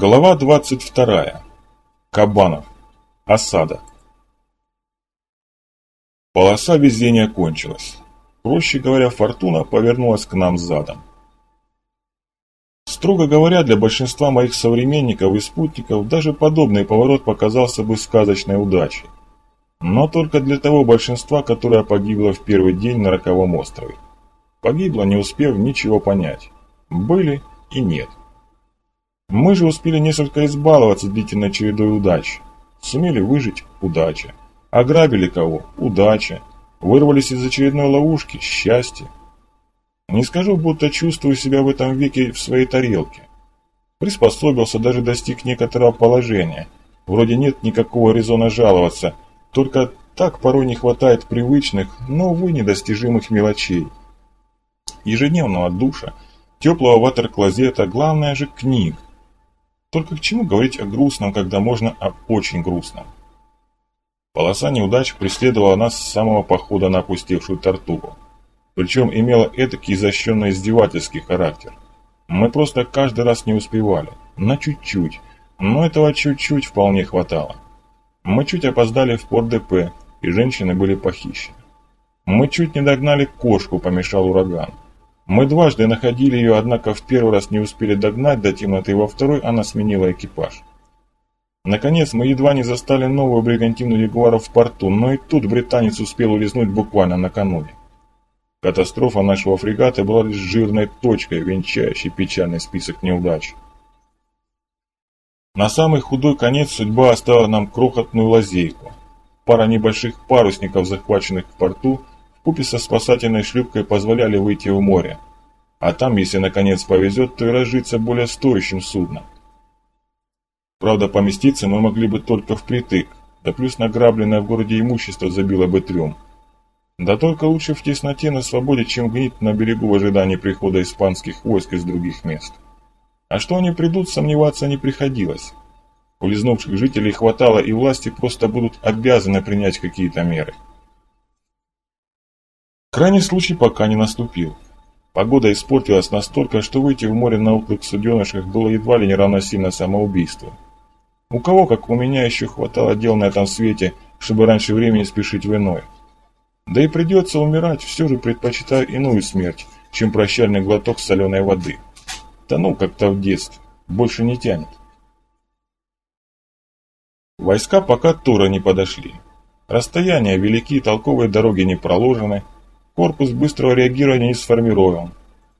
Глава 22. Кабанов. Осада. Полоса везения кончилась. Проще говоря, фортуна повернулась к нам задом. Строго говоря, для большинства моих современников и спутников даже подобный поворот показался бы сказочной удачей. Но только для того большинства, которое погибло в первый день на Роковом острове. Погибло, не успев ничего понять. Были и нет. Мы же успели несколько избаловаться длительной чередой удач. Сумели выжить – удача. Ограбили кого – удача. Вырвались из очередной ловушки – счастье. Не скажу, будто чувствую себя в этом веке в своей тарелке. Приспособился, даже достиг некоторого положения. Вроде нет никакого резона жаловаться, только так порой не хватает привычных, но, увы, недостижимых мелочей. Ежедневного душа, теплого ватер-клозета, главное же книг – только к чему говорить о грустном, когда можно о очень грустном? Полоса неудач преследовала нас с самого похода на опустевшую тортугу. Причем имела этакий изощренно издевательский характер. Мы просто каждый раз не успевали. На чуть-чуть. Но этого чуть-чуть вполне хватало. Мы чуть опоздали в порт ДП, и женщины были похищены. Мы чуть не догнали кошку, помешал ураган. Мы дважды находили ее, однако в первый раз не успели догнать до темноты, во второй она сменила экипаж. Наконец, мы едва не застали новую бригантину Ягуара в порту, но и тут британец успел улизнуть буквально накануне. Катастрофа нашего фрегата была лишь жирной точкой, венчающей печальный список неудач. На самый худой конец судьба оставила нам крохотную лазейку. Пара небольших парусников, захваченных в порту, купе со спасательной шлюпкой позволяли выйти в море. А там, если наконец повезет, то и разжиться более стоящим судном. Правда, поместиться мы могли бы только впритык, да плюс награбленное в городе имущество забило бы трюм. Да только лучше в тесноте на свободе, чем гнить на берегу в ожидании прихода испанских войск из других мест. А что они придут, сомневаться не приходилось. Улизнувших жителей хватало, и власти просто будут обязаны принять какие-то меры. Крайний случай пока не наступил. Погода испортилась настолько, что выйти в море на утлых суденышках было едва ли не равносильно самоубийству. У кого, как у меня, еще хватало дел на этом свете, чтобы раньше времени спешить в иное. Да и придется умирать, все же предпочитаю иную смерть, чем прощальный глоток соленой воды. Тонул как-то в детстве, больше не тянет. Войска пока Тура не подошли. Расстояния велики, толковые дороги не проложены, Корпус быстрого реагирования не сформирован.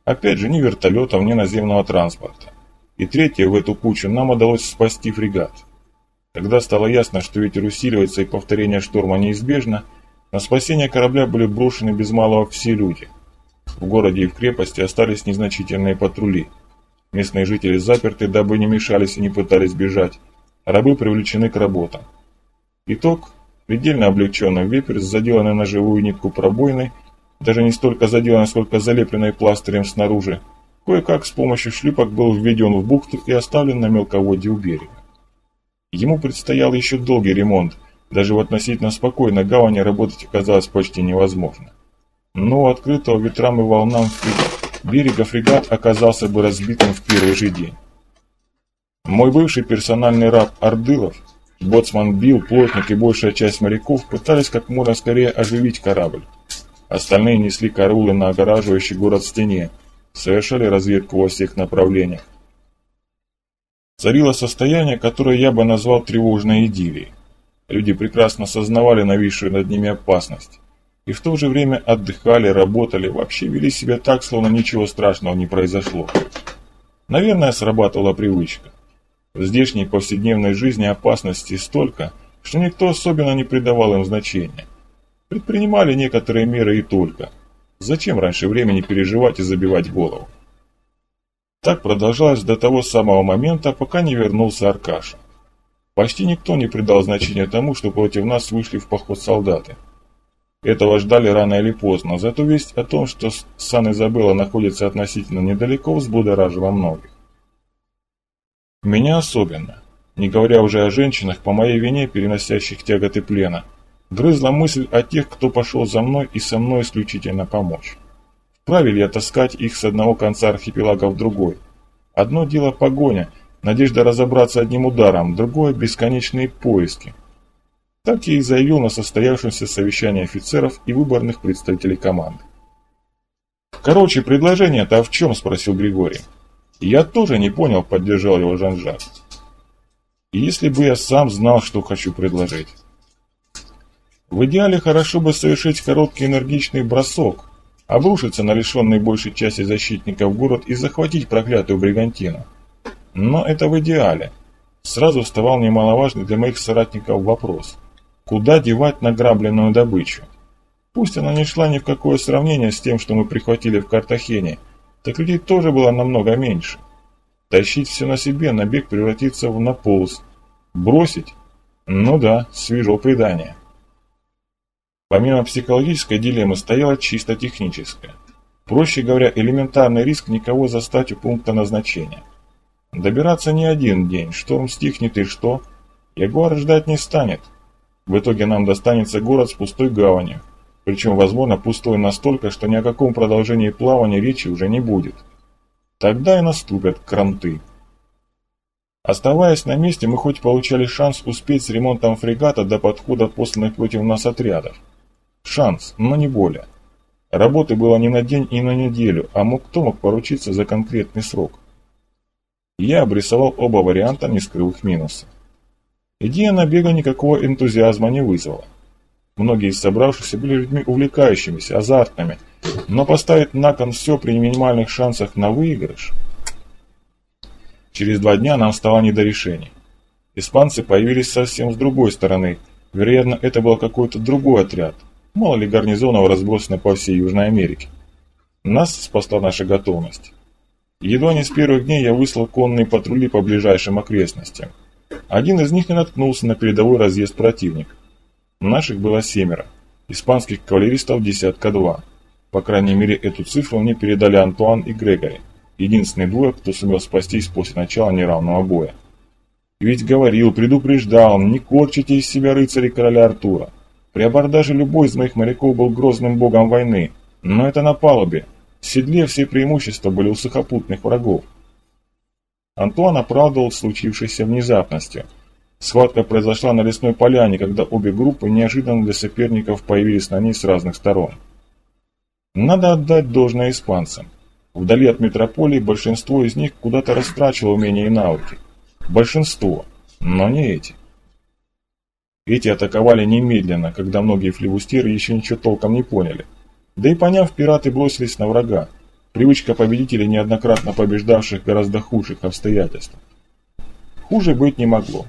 Опять же, ни вертолетов, ни наземного транспорта. И третье, в эту кучу нам удалось спасти фрегат. Когда стало ясно, что ветер усиливается и повторение шторма неизбежно, на спасение корабля были брошены без малого все люди. В городе и в крепости остались незначительные патрули. Местные жители заперты, дабы не мешались и не пытались бежать. Рабы привлечены к работам. Итог – предельно облегченный вепрь с заделанной на живую нитку пробоиной – даже не столько заделанной, сколько залепленной пластырем снаружи, кое-как с помощью шлюпок был введен в бухту и оставлен на мелководье у берега. Ему предстоял еще долгий ремонт, даже в относительно спокойной гавани работать оказалось почти невозможно. Но открытого ветрам и волнам берега фрегат оказался бы разбитым в первый же день. Мой бывший персональный раб Ордылов, боцман Билл, плотник и большая часть моряков пытались как можно скорее оживить корабль, Остальные несли караулы на огораживающий город стене, совершали разведку во всех направлениях. Царило состояние, которое я бы назвал тревожной идиллией. Люди прекрасно сознавали нависшую над ними опасность. И в то же время отдыхали, работали, вообще вели себя так, словно ничего страшного не произошло. Наверное, срабатывала привычка. В здешней повседневной жизни опасности столько, что никто особенно не придавал им значения. Предпринимали некоторые меры и только. Зачем раньше времени переживать и забивать голову? Так продолжалось до того самого момента, пока не вернулся Аркаша. Почти никто не придал значения тому, что против нас вышли в поход солдаты. Этого ждали рано или поздно, зато весть о том, что Сан-Изабелла находится относительно недалеко, взбудоражила многих. Меня особенно, не говоря уже о женщинах, по моей вине переносящих тяготы плена – Грызла мысль о тех, кто пошел за мной и со мной исключительно помочь. Вправе ли я таскать их с одного конца архипелага в другой? Одно дело погоня, Надежда разобраться одним ударом, другое – бесконечные поиски. Так я и заявил на состоявшемся совещании офицеров и выборных представителей команды. «Короче, предложение-то в чем?» – спросил Григорий. «Я тоже не понял», – поддержал его Жан-Жак. «Если бы я сам знал, что хочу предложить». В идеале хорошо бы совершить короткий энергичный бросок, обрушиться на лишенный большей части защитников город и захватить проклятую бригантину. Но это в идеале. Сразу вставал немаловажный для моих соратников вопрос. Куда девать награбленную добычу? Пусть она не шла ни в какое сравнение с тем, что мы прихватили в Картахене, так людей тоже было намного меньше. Тащить все на себе, набег превратиться в наполз. Бросить? Ну да, свежо предание. Помимо психологической дилеммы стояла чисто техническая. Проще говоря, элементарный риск никого застать у пункта назначения. Добираться не один день, шторм стихнет и что? Ягуар ждать не станет. В итоге нам достанется город с пустой гаванью. Причем, возможно, пустой настолько, что ни о каком продолжении плавания речи уже не будет. Тогда и наступят кранты. Оставаясь на месте, мы хоть получали шанс успеть с ремонтом фрегата до подхода посланных против нас отрядов. Шанс, но не более. Работы было не на день и на неделю, а мог кто мог поручиться за конкретный срок. Я обрисовал оба варианта, не скрыл их минусы. Идея набега никакого энтузиазма не вызвала. Многие из собравшихся были людьми увлекающимися, азартными, но поставить на кон все при минимальных шансах на выигрыш... Через два дня нам стало не до решений. Испанцы появились совсем с другой стороны. Вероятно, это был какой-то другой отряд, Мало ли гарнизонов разбросано по всей Южной Америке. Нас спасла наша готовность. Едва не с первых дней я выслал конные патрули по ближайшим окрестностям. Один из них не наткнулся на передовой разъезд противника. Наших было семеро, испанских кавалеристов десятка два. По крайней мере, эту цифру мне передали Антуан и Грегори, единственные двое, кто сумел спастись после начала неравного боя. Ведь говорил, предупреждал, не корчите из себя рыцари короля Артура. При абордаже любой из моих моряков был грозным богом войны, но это на палубе. В седле все преимущества были у сухопутных врагов. Антуан оправдывал случившейся внезапностью. Схватка произошла на лесной поляне, когда обе группы неожиданно для соперников появились на ней с разных сторон. Надо отдать должное испанцам. Вдали от метрополии большинство из них куда-то растрачивало умения и навыки. Большинство, но не эти. Эти атаковали немедленно, когда многие флевустеры еще ничего толком не поняли. Да и поняв, пираты бросились на врага. Привычка победителей, неоднократно побеждавших гораздо худших обстоятельств. Хуже быть не могло.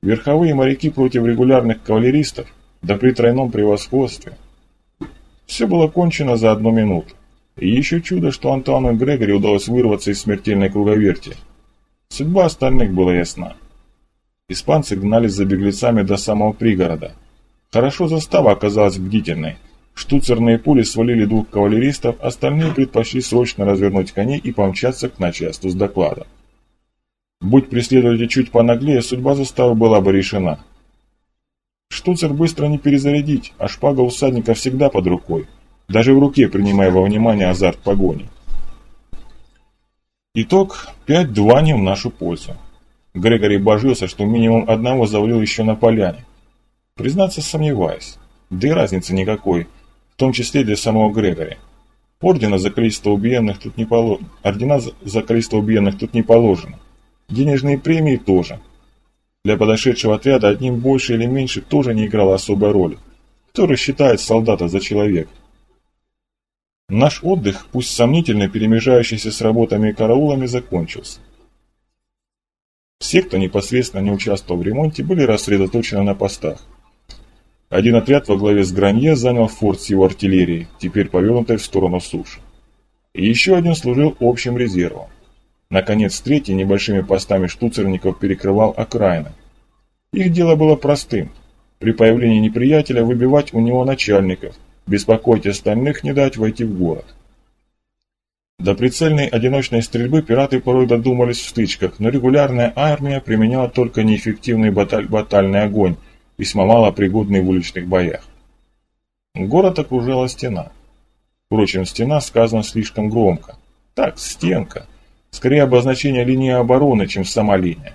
Верховые моряки против регулярных кавалеристов, да при тройном превосходстве. Все было кончено за одну минуту. И еще чудо, что Антуану Грегори удалось вырваться из смертельной круговерти. Судьба остальных была ясна. Испанцы гнались за беглецами до самого пригорода. Хорошо застава оказалась бдительной. Штуцерные пули свалили двух кавалеристов, остальные предпочли срочно развернуть коней и помчаться к начальству с докладом. Будь преследователь чуть понаглее, судьба заставы была бы решена. Штуцер быстро не перезарядить, а шпага усадника всегда под рукой, даже в руке принимая во внимание азарт погони. Итог 5-2 не в нашу пользу. Грегори божился, что минимум одного завалил еще на поляне. Признаться, сомневаюсь. Да и разницы никакой, в том числе для самого Грегори. Ордена за количество убиенных тут не положено. Ордена за количество убиенных тут не положено. Денежные премии тоже. Для подошедшего отряда одним больше или меньше тоже не играло особой роли. Кто рассчитает солдата за человека? Наш отдых, пусть сомнительно перемежающийся с работами и караулами, закончился. Все, кто непосредственно не участвовал в ремонте, были рассредоточены на постах. Один отряд во главе с Гранье занял форт с его артиллерией, теперь повернутой в сторону суши. И еще один служил общим резервом. Наконец, третий небольшими постами штуцерников перекрывал окраины. Их дело было простым. При появлении неприятеля выбивать у него начальников, беспокоить остальных, не дать войти в город. До прицельной одиночной стрельбы пираты порой додумались в стычках, но регулярная армия применяла только неэффективный баталь батальный огонь, весьма мало пригодный в уличных боях. Город окружала стена. Впрочем, стена сказано слишком громко. Так, стенка. Скорее обозначение линии обороны, чем сама линия.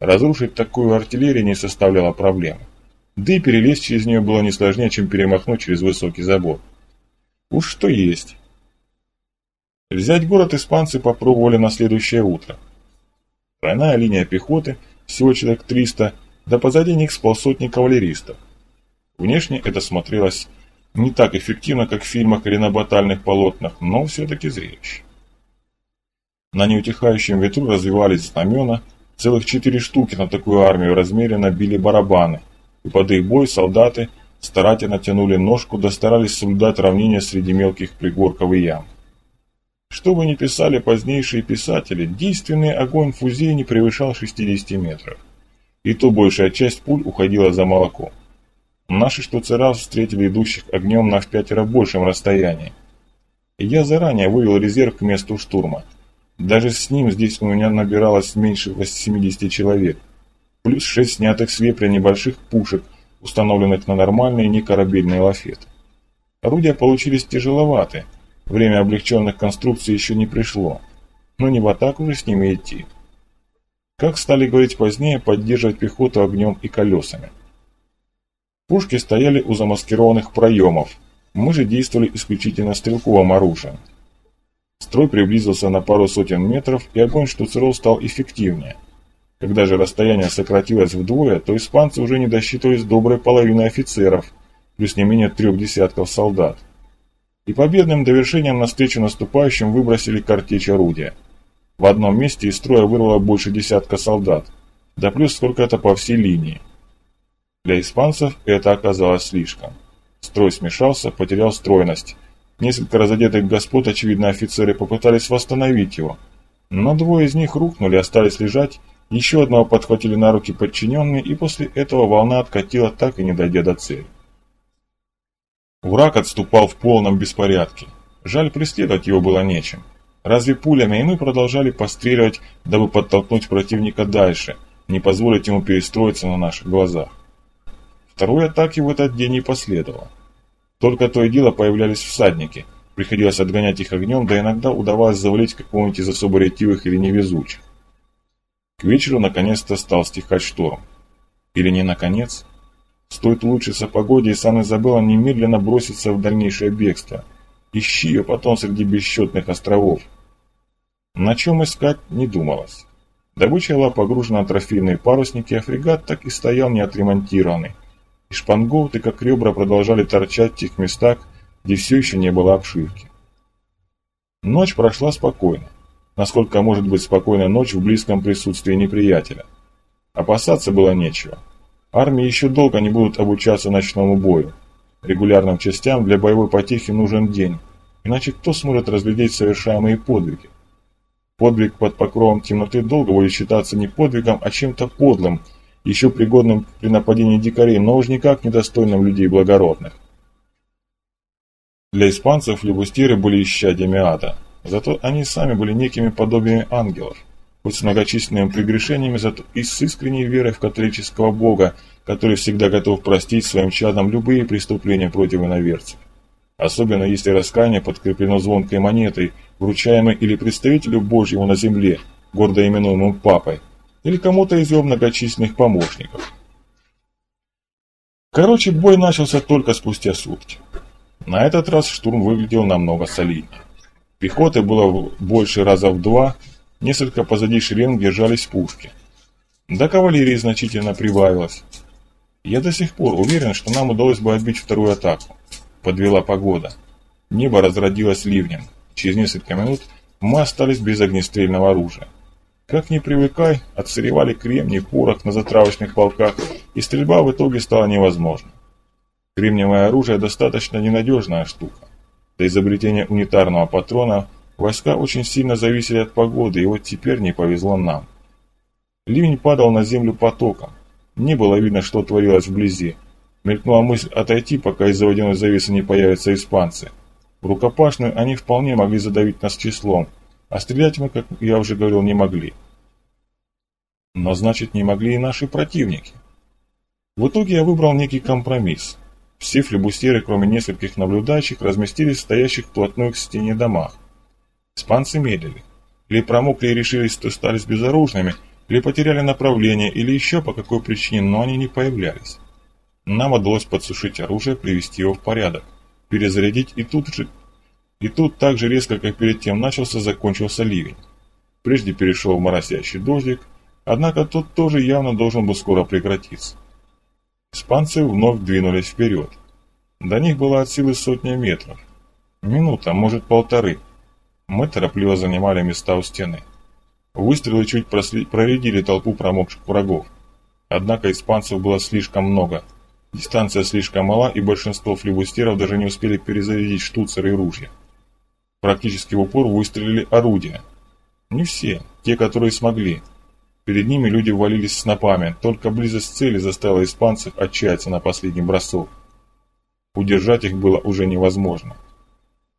Разрушить такую артиллерию не составляло проблемы. Да и перелезть через нее было не сложнее, чем перемахнуть через высокий забор. Уж что есть. Взять город испанцы попробовали на следующее утро. Тройная линия пехоты, всего человек 300, да позади них с полсотни кавалеристов. Внешне это смотрелось не так эффективно, как в фильмах или на батальных полотнах, но все-таки зрелище. На неутихающем ветру развивались знамена, целых четыре штуки на такую армию размеренно били барабаны, и под их бой солдаты старательно тянули ножку, да старались соблюдать равнение среди мелких пригорков и ям. Что бы ни писали позднейшие писатели, действенный огонь фузей не превышал 60 метров. И то большая часть пуль уходила за молоко. Наши штуцера встретили идущих огнем на в пятеро большем расстоянии. Я заранее вывел резерв к месту штурма. Даже с ним здесь у меня набиралось меньше 80 человек. Плюс 6 снятых с вепря небольших пушек, установленных на нормальные некорабельные лафеты. Орудия получились тяжеловатые, Время облегченных конструкций еще не пришло, но не в атаку же с ними идти. Как стали говорить позднее, поддерживать пехоту огнем и колесами. Пушки стояли у замаскированных проемов, мы же действовали исключительно стрелковым оружием. Строй приблизился на пару сотен метров, и огонь штуцеров стал эффективнее. Когда же расстояние сократилось вдвое, то испанцы уже не досчитывались доброй половины офицеров, плюс не менее трех десятков солдат и победным довершением на встречу наступающим выбросили картечь орудия. В одном месте из строя вырвало больше десятка солдат, да плюс сколько-то по всей линии. Для испанцев это оказалось слишком. Строй смешался, потерял стройность. Несколько разодетых господ, очевидно офицеры, попытались восстановить его. Но двое из них рухнули, остались лежать, еще одного подхватили на руки подчиненные, и после этого волна откатила, так и не дойдя до цели. Враг отступал в полном беспорядке. Жаль, преследовать его было нечем. Разве пулями и мы продолжали постреливать, дабы подтолкнуть противника дальше, не позволить ему перестроиться на наших глазах. Второй атаки в этот день не последовало. Только то и дело появлялись всадники, приходилось отгонять их огнем, да иногда удавалось завалить какого-нибудь из особо ретивых или невезучих. К вечеру наконец-то стал стихать шторм. Или не наконец? Стоит улучшиться погоде, и Сан-Изабелла немедленно бросится в дальнейшее бегство. Ищи ее потом среди бесчетных островов. На чем искать, не думалось. Добыча была погружена на трофейные парусники, а фрегат так и стоял неотремонтированный. И шпангоуты, как ребра, продолжали торчать в тех местах, где все еще не было обшивки. Ночь прошла спокойно. Насколько может быть спокойная ночь в близком присутствии неприятеля. Опасаться было нечего. Армии еще долго не будут обучаться ночному бою. Регулярным частям для боевой потехи нужен день, иначе кто сможет разглядеть совершаемые подвиги? Подвиг под покровом темноты долго будет считаться не подвигом, а чем-то подлым, еще пригодным при нападении дикарей, но уж никак недостойным людей благородных. Для испанцев флебустиры были исчадьями ада, зато они сами были некими подобиями ангелов хоть с многочисленными прегрешениями, зато и с искренней верой в католического Бога, который всегда готов простить своим чадам любые преступления против иноверцев. Особенно если раскаяние подкреплено звонкой монетой, вручаемой или представителю Божьему на земле, гордо именуемым Папой, или кому-то из его многочисленных помощников. Короче, бой начался только спустя сутки. На этот раз штурм выглядел намного солиднее. Пехоты было больше раза в два, Несколько позади шеренг держались пушки. До кавалерии значительно прибавилось. Я до сих пор уверен, что нам удалось бы отбить вторую атаку. Подвела погода. Небо разродилось ливнем. Через несколько минут мы остались без огнестрельного оружия. Как ни привыкай, отсыревали кремний, порох на затравочных полках, и стрельба в итоге стала невозможна. Кремниевое оружие достаточно ненадежная штука. До изобретения унитарного патрона – Войска очень сильно зависели от погоды, и вот теперь не повезло нам. Ливень падал на землю потоком. Не было видно, что творилось вблизи. Мелькнула мысль отойти, пока из-за водяной завесы не появятся испанцы. В рукопашную они вполне могли задавить нас числом, а стрелять мы, как я уже говорил, не могли. Но значит, не могли и наши противники. В итоге я выбрал некий компромисс. Все флебустеры, кроме нескольких наблюдающих, разместились в стоящих вплотную к стене домах. Испанцы медлили. или промокли и решились, что стали безоружными, или потеряли направление, или еще по какой причине, но они не появлялись. Нам удалось подсушить оружие, привести его в порядок, перезарядить, и тут же... И тут так же резко, как перед тем начался, закончился ливень. Прежде перешел в моросящий дождик, однако тот тоже явно должен был скоро прекратиться. Испанцы вновь двинулись вперед. До них было от силы сотня метров. Минута, может полторы. Мы торопливо занимали места у стены. Выстрелы чуть проредили толпу промокших врагов. Однако испанцев было слишком много. Дистанция слишком мала, и большинство флебустеров даже не успели перезарядить штуцеры и ружья. Практически в упор выстрелили орудия. Не все, те, которые смогли. Перед ними люди ввалились снопами, только близость цели заставила испанцев отчаяться на последний бросок. Удержать их было уже невозможно.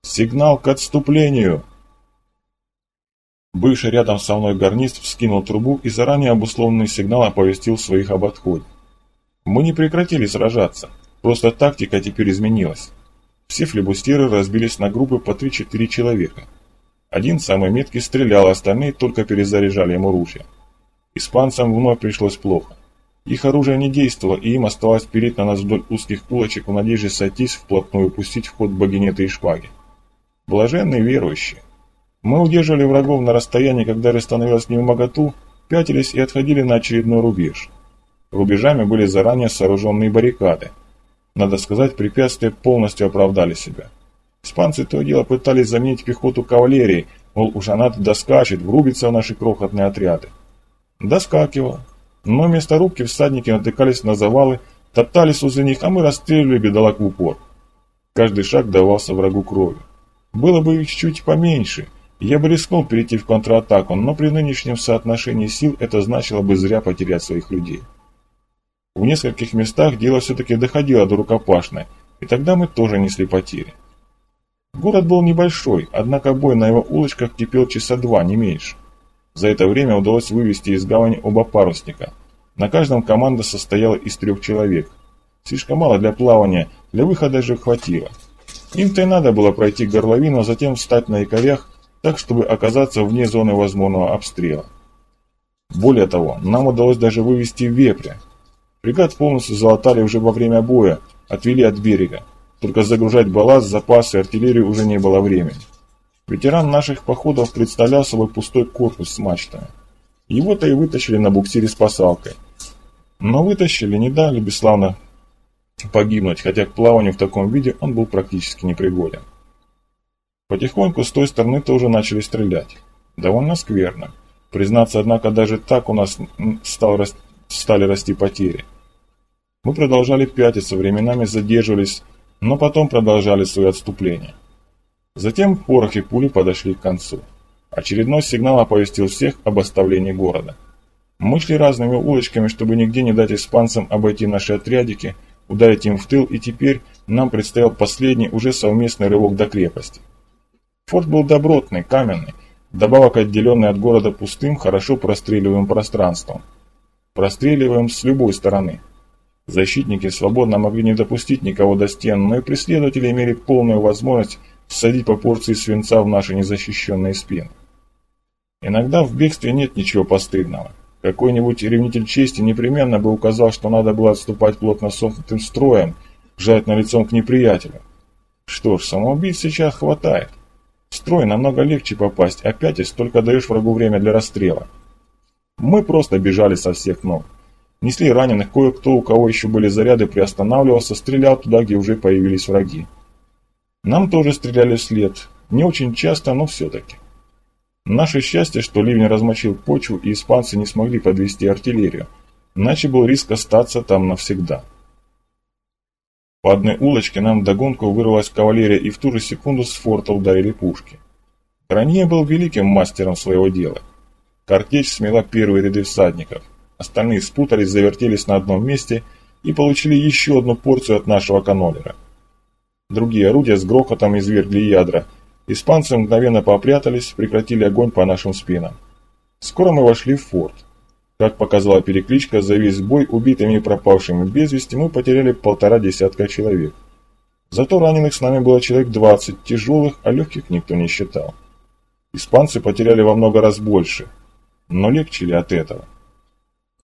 «Сигнал к отступлению!» Бывший рядом со мной гарнист вскинул трубу и заранее обусловленный сигнал оповестил своих об отходе. Мы не прекратили сражаться, просто тактика теперь изменилась. Все флебустеры разбились на группы по 3-4 человека. Один самый меткий стрелял, остальные только перезаряжали ему ружья. Испанцам вновь пришлось плохо. Их оружие не действовало, и им оставалось переть на нас вдоль узких улочек в надежде сойтись вплотную и пустить в ход багинеты и шпаги. Блаженные верующие. Мы удерживали врагов на расстоянии, когда же становилось не пятились и отходили на очередной рубеж. Рубежами были заранее сооруженные баррикады. Надо сказать, препятствия полностью оправдали себя. Испанцы то и дело пытались заменить пехоту кавалерии, мол, уж она доскачет, врубится в наши крохотные отряды. Доскакивала. Но вместо рубки всадники натыкались на завалы, топтались возле них, а мы расстреливали бедолаг в упор. Каждый шаг давался врагу кровью. Было бы их чуть поменьше – я бы рискнул перейти в контратаку, но при нынешнем соотношении сил это значило бы зря потерять своих людей. В нескольких местах дело все-таки доходило до рукопашной, и тогда мы тоже несли потери. Город был небольшой, однако бой на его улочках кипел часа два, не меньше. За это время удалось вывести из гавани оба парусника. На каждом команда состояла из трех человек. Слишком мало для плавания, для выхода же хватило. Им-то и надо было пройти горловину, а затем встать на якорях так, чтобы оказаться вне зоны возможного обстрела. Более того, нам удалось даже вывести вепря. Фрегат полностью залатали уже во время боя, отвели от берега. Только загружать балласт, запасы, артиллерию уже не было времени. Ветеран наших походов представлял собой пустой корпус с мачтами. Его-то и вытащили на буксире с посалкой. Но вытащили, не дали бесславно погибнуть, хотя к плаванию в таком виде он был практически непригоден. Потихоньку с той стороны тоже начали стрелять. Довольно скверно. Признаться, однако, даже так у нас стал, стали расти потери. Мы продолжали пятиться, временами задерживались, но потом продолжали свое отступление. Затем порох и пули подошли к концу. Очередной сигнал оповестил всех об оставлении города. Мы шли разными улочками, чтобы нигде не дать испанцам обойти наши отрядики, ударить им в тыл, и теперь нам предстоял последний, уже совместный рывок до крепости. Форт был добротный, каменный, добавок отделенный от города пустым, хорошо простреливаемым пространством. Простреливаем с любой стороны. Защитники свободно могли не допустить никого до стен, но и преследователи имели полную возможность всадить по порции свинца в наши незащищенные спины. Иногда в бегстве нет ничего постыдного. Какой-нибудь ревнитель чести непременно бы указал, что надо было отступать плотно сомкнутым строем, жать на лицом к неприятелю. Что ж, самоубийц сейчас хватает. В строй намного легче попасть, опять и столько даешь врагу время для расстрела. Мы просто бежали со всех ног. Несли раненых, кое-кто, у кого еще были заряды, приостанавливался, стрелял туда, где уже появились враги. Нам тоже стреляли вслед. Не очень часто, но все-таки. Наше счастье, что ливень размочил почву, и испанцы не смогли подвести артиллерию. Иначе был риск остаться там навсегда. По одной улочке нам вдогонку вырвалась кавалерия, и в ту же секунду с форта ударили пушки. Гранье был великим мастером своего дела. Картечь смела первые ряды всадников. Остальные спутались, завертелись на одном месте и получили еще одну порцию от нашего канолера. Другие орудия с грохотом извергли ядра. Испанцы мгновенно попрятались, прекратили огонь по нашим спинам. Скоро мы вошли в форт. Как показала перекличка, за весь бой убитыми и пропавшими без вести мы потеряли полтора десятка человек. Зато раненых с нами было человек 20, тяжелых, а легких никто не считал. Испанцы потеряли во много раз больше, но легче ли от этого?